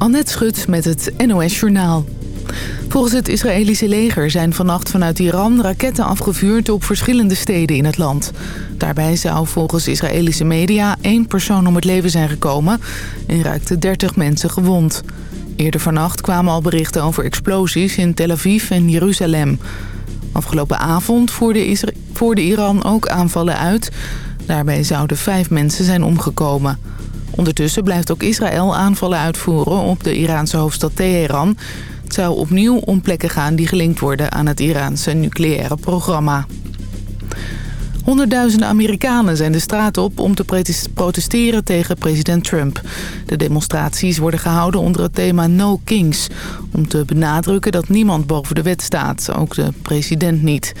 Annette Schut met het NOS Journaal. Volgens het Israëlische leger zijn vannacht vanuit Iran raketten afgevuurd op verschillende steden in het land. Daarbij zou volgens Israëlische media één persoon om het leven zijn gekomen en raakten 30 mensen gewond. Eerder vannacht kwamen al berichten over explosies in Tel Aviv en Jeruzalem. Afgelopen avond voerde, voerde Iran ook aanvallen uit. Daarbij zouden vijf mensen zijn omgekomen. Ondertussen blijft ook Israël aanvallen uitvoeren op de Iraanse hoofdstad Teheran. Het zou opnieuw om plekken gaan die gelinkt worden aan het Iraanse nucleaire programma. Honderdduizenden Amerikanen zijn de straat op om te protesteren tegen president Trump. De demonstraties worden gehouden onder het thema No Kings... om te benadrukken dat niemand boven de wet staat, ook de president niet.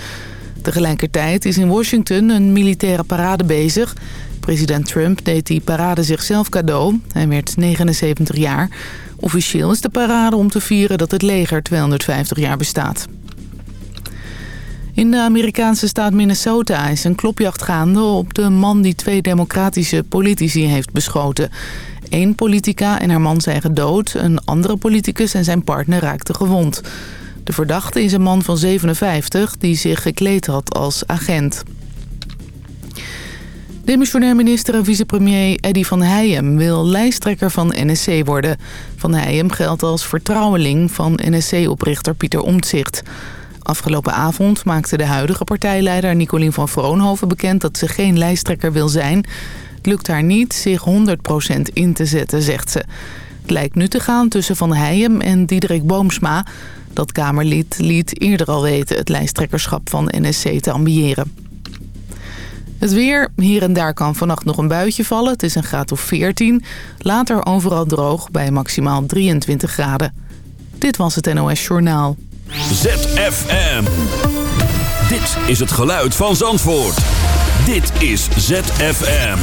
Tegelijkertijd is in Washington een militaire parade bezig. President Trump deed die parade zichzelf cadeau. Hij werd 79 jaar. Officieel is de parade om te vieren dat het leger 250 jaar bestaat. In de Amerikaanse staat Minnesota is een klopjacht gaande op de man die twee democratische politici heeft beschoten. Eén politica en haar man zijn gedood, een andere politicus en zijn partner raakten gewond. De verdachte is een man van 57 die zich gekleed had als agent. Demissionair minister en vicepremier Eddy van Heijem wil lijsttrekker van NSC worden. Van Heijem geldt als vertrouweling van NSC-oprichter Pieter Omtzigt. Afgelopen avond maakte de huidige partijleider Nicolien van Vroonhoven bekend dat ze geen lijsttrekker wil zijn. Het lukt haar niet zich 100% in te zetten, zegt ze. Het lijkt nu te gaan tussen Van Heijem en Diederik Boomsma. Dat Kamerlid liet eerder al weten het lijsttrekkerschap van NSC te ambiëren. Het weer. Hier en daar kan vannacht nog een buitje vallen. Het is een graad of 14. Later overal droog bij maximaal 23 graden. Dit was het NOS Journaal. ZFM. Dit is het geluid van Zandvoort. Dit is ZFM.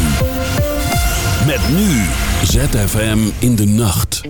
Met nu ZFM in de nacht.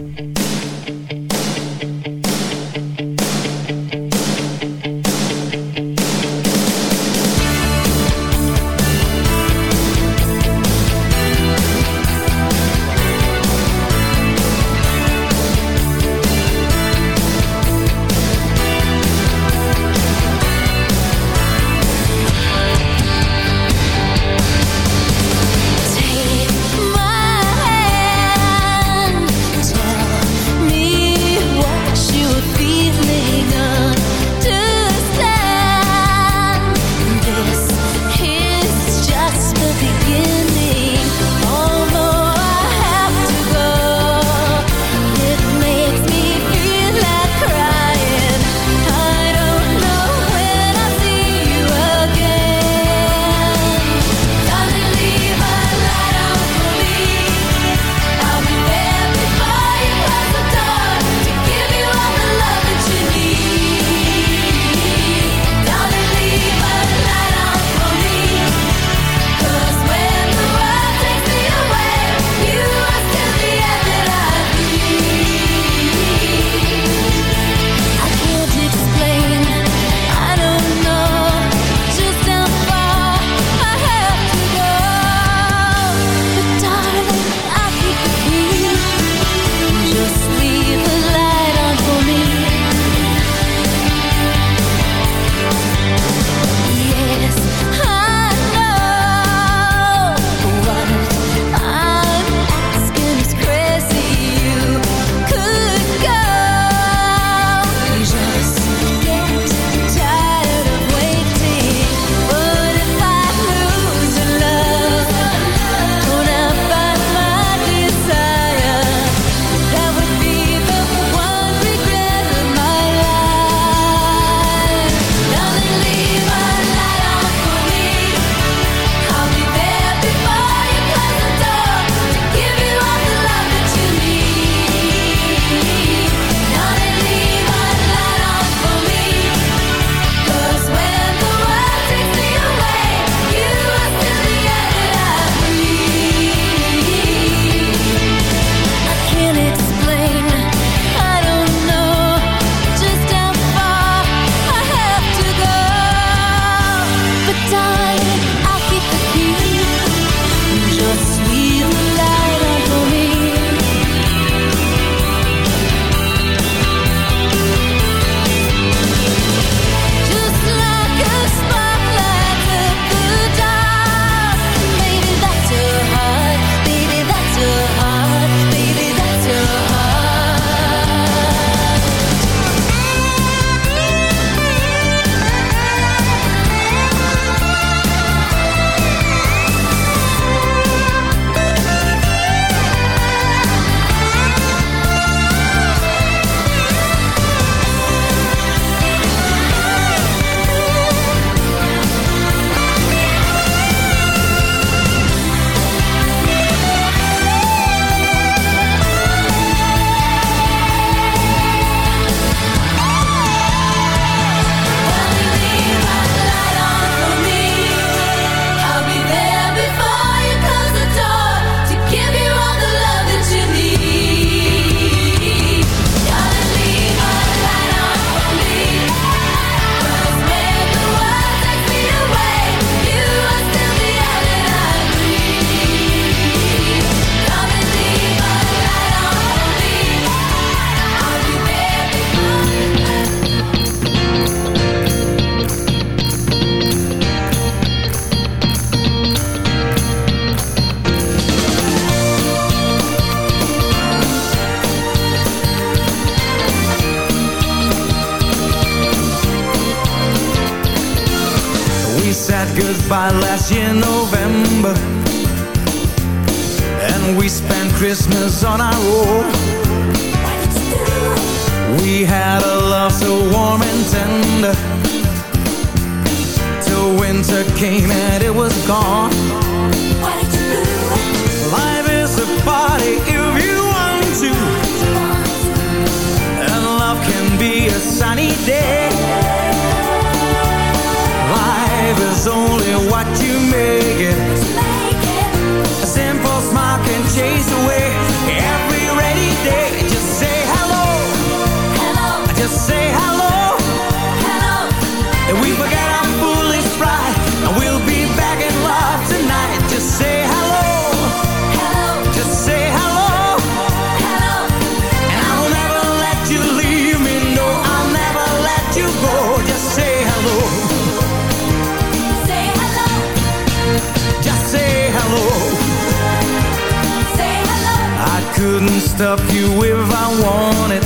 stuff you if I wanted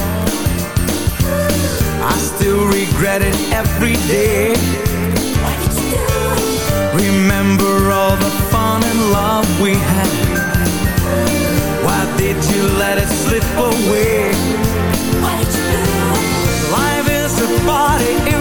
I still regret it every day Remember all the fun and love we had Why did you let it slip away? Why did you do? Life is a party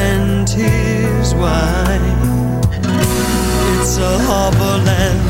and his wine. It's a harbor land.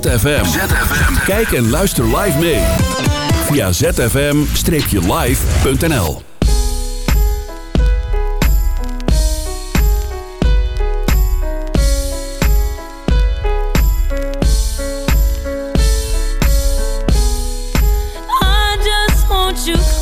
ZFM. Kijk en luister live mee. Via zfm-live.nl I just want you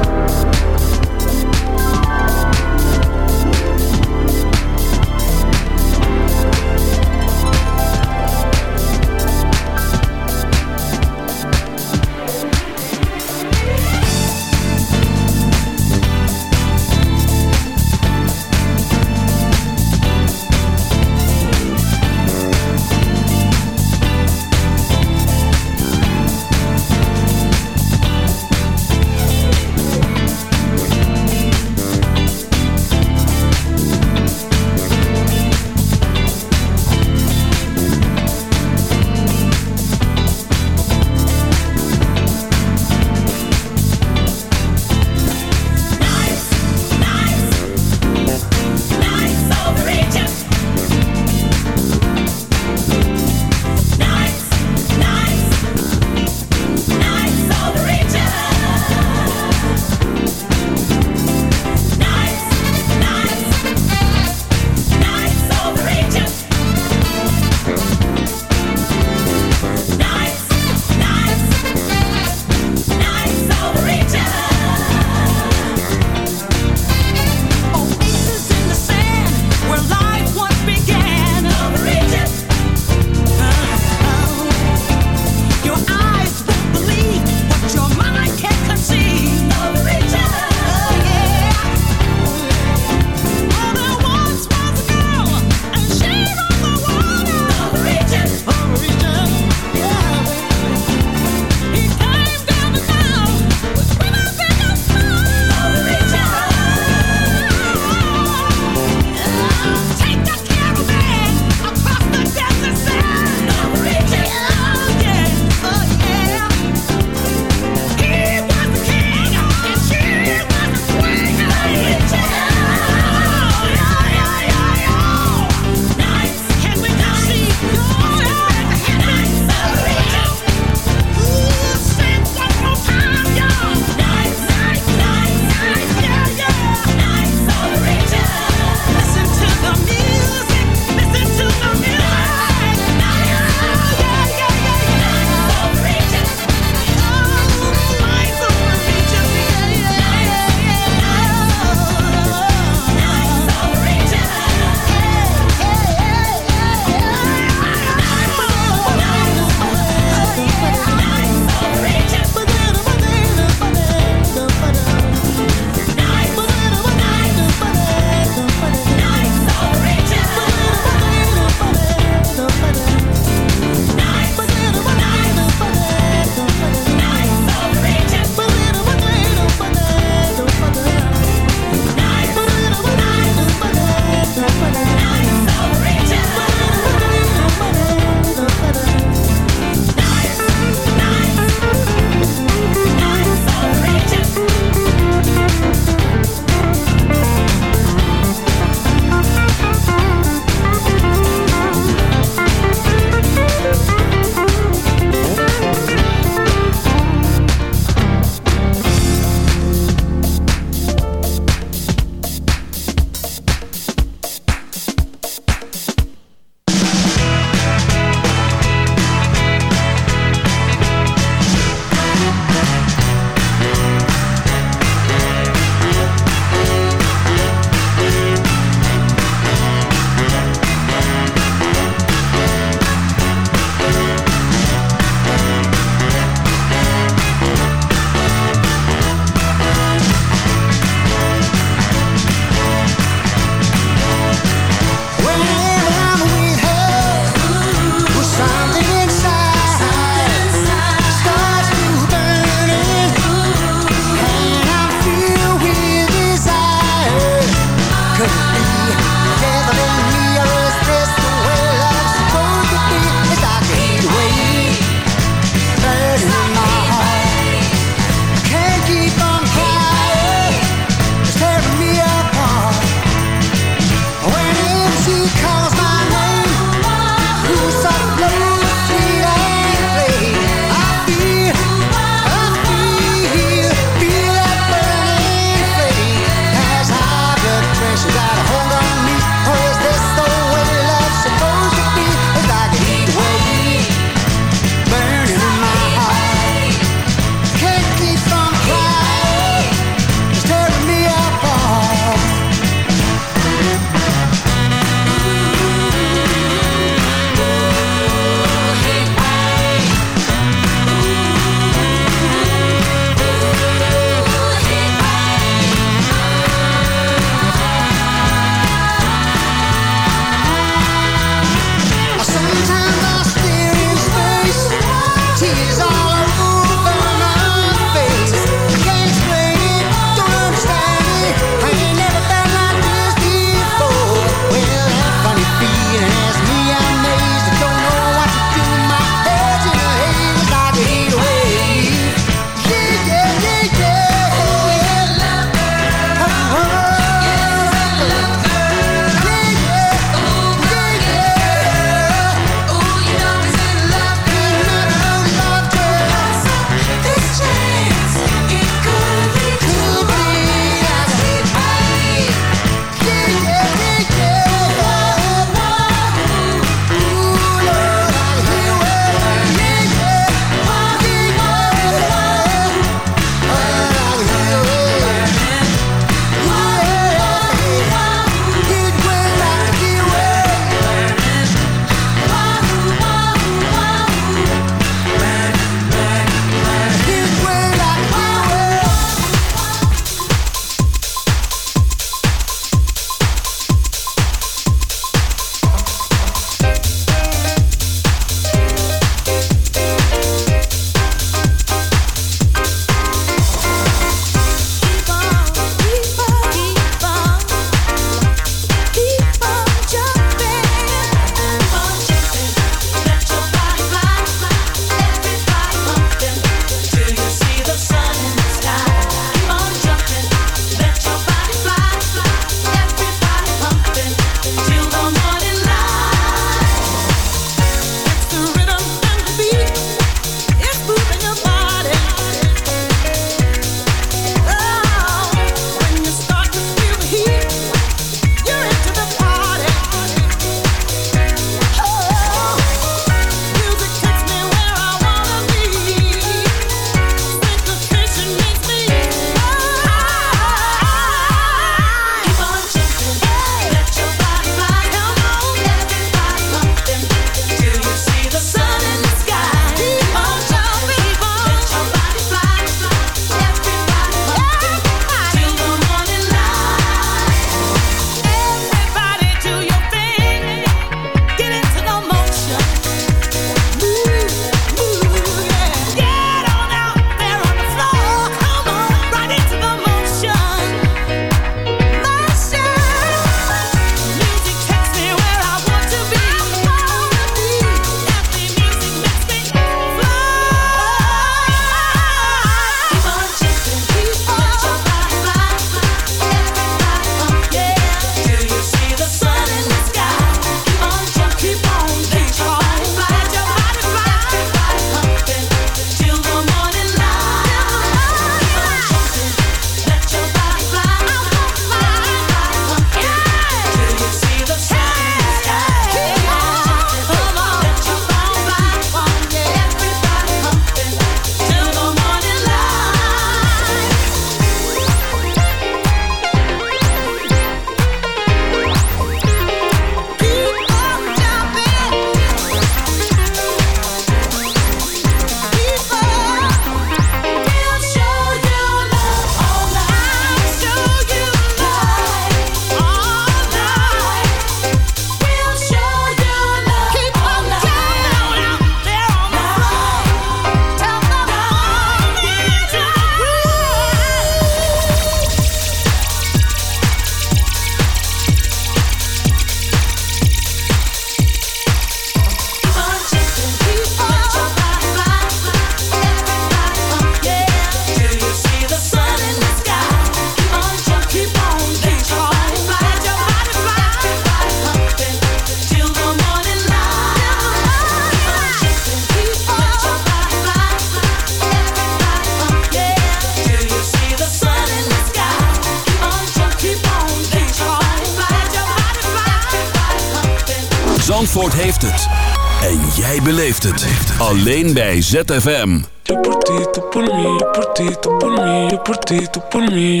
Alleen bij ZFM. Yo por ti, tú por mí, yo por ti, tú por mí, yo por ti, tú por mí.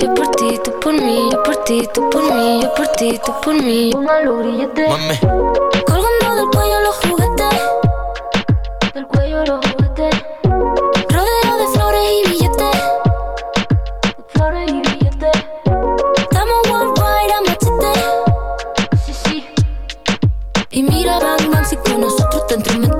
Yo por ti, tú por mí, yo por ti, tú por mí, yo por ti, tú por mí. Póngalo grillete. Mami, Colgando del cuello los juguetes. Del cuello los juguetes. Rodeo de flores y billetes. De flores y billetes. Estamos worldwide a machete. Sí, sí. Y mira, Bang Bang, si con nosotros te.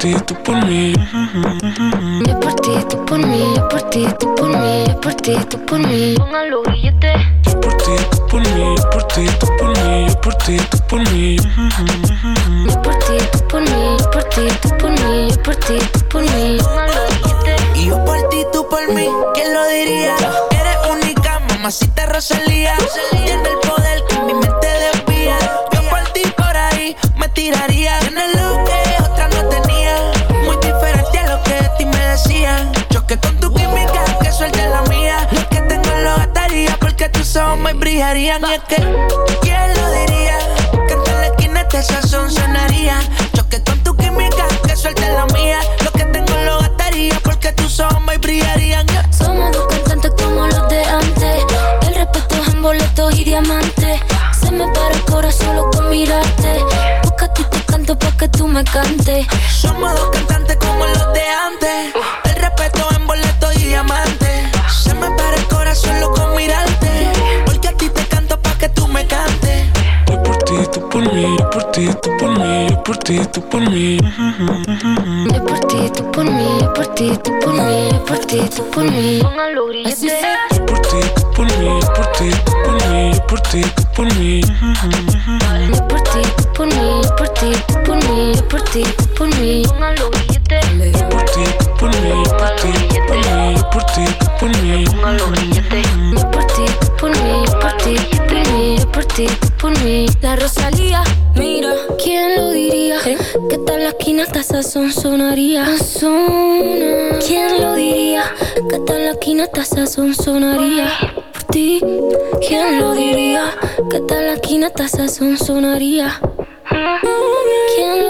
Ti, tú por mí. Yo por ti, tú por mí, yo por ti, tú por mí, yo por ti, tú por mí. Pongan los grilletes. Yo por ti, tú por mí, yo por ti, tú por mí, yo por ti, tú por mí. Yo por ti, tú por mí, yo por ti, tú por mí, yo por ti, tú por mí. Pongan los grilletes. Y yo por ti, tú por mí, ¿quién lo diría? Eres única, mamacita Rosalía. Tiene tus ojos me brillarían. Y es que, ¿quién lo diría? Que en la esquina este sazón sonaría. Choque con tu química, que suelte la mía. Lo que tengo lo gastaría porque tus ojos me brillarían. Somos dos cantantes como los de antes. El respeto es en boletos y diamantes. Se me para el corazón solo con mirarte. Porque a ti te canto pa' que tú me cantes. Somos dos cantantes como ti, tú por mí. Yo por ti, tú por mí, yo por ti, tú por mí, yo por ti, tú por mí. Yo por ti, tú por mí, yo por ti, tú por mí, yo por ti, tú por mí. Yo por ti, tú por mí, yo por ti, tú por mí, yo por ti, tú por mí. Pongan los billetes. Yo por ti, tú por mí, yo por ti, tú por mí, yo por ti, tú por mí. Pongan los billetes. Yo por ti, tú por mí, yo por ti, tú por mí, yo por ti, tú por mí. La Rosalía, hasta sazón sonaría. ¿Quién lo diría? Que tal la esquina hasta sazón sonaría. Por ti, ¿quién lo diría? Que tal la esquina hasta sazón sonaría. ¿Quién lo